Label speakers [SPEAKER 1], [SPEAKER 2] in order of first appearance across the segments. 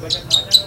[SPEAKER 1] Gracias.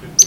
[SPEAKER 1] keep it.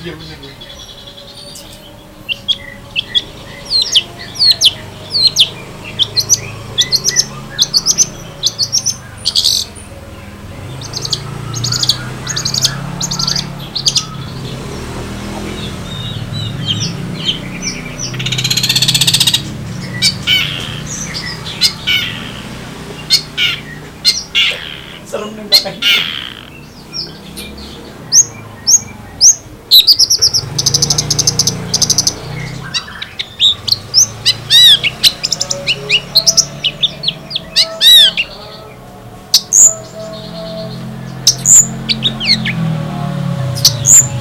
[SPEAKER 1] объемлем.
[SPEAKER 2] Thank you.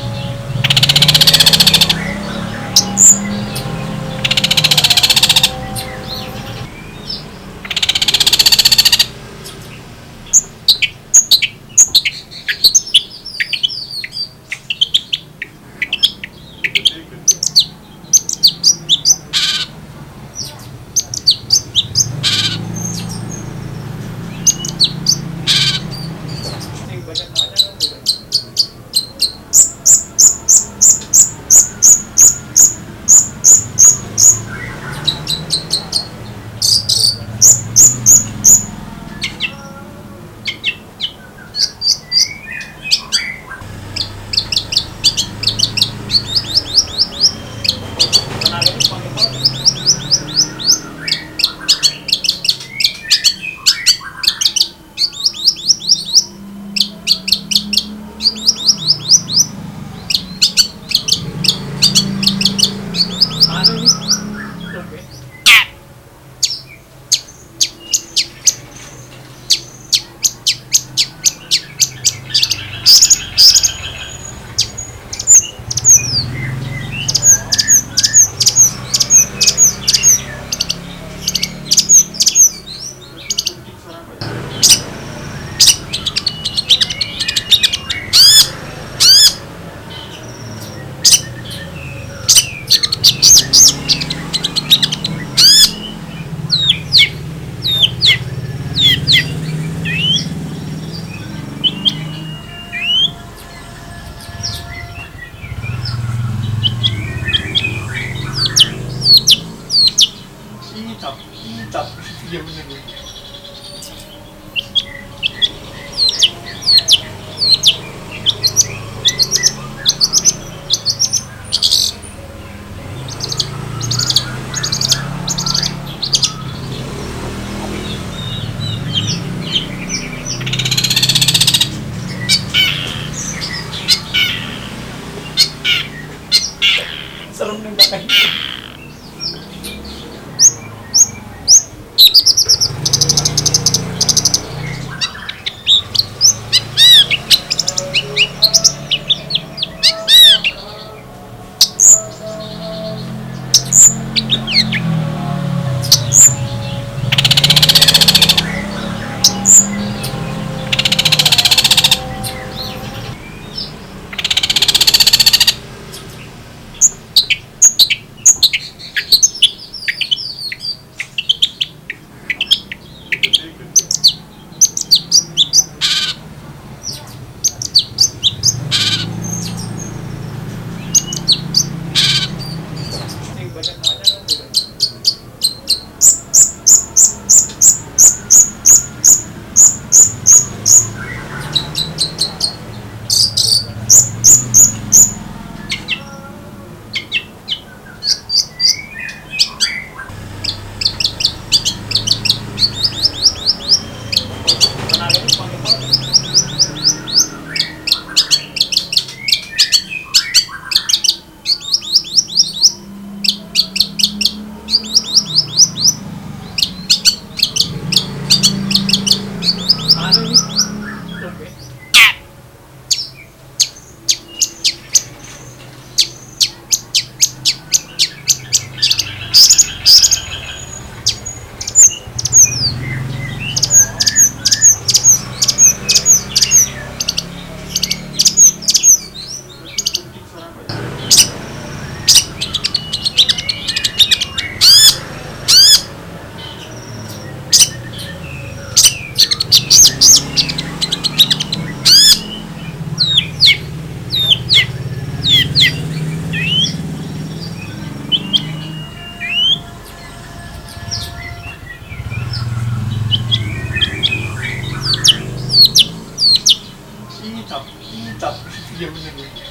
[SPEAKER 2] mantap mantap iya lagi.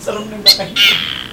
[SPEAKER 2] serem nih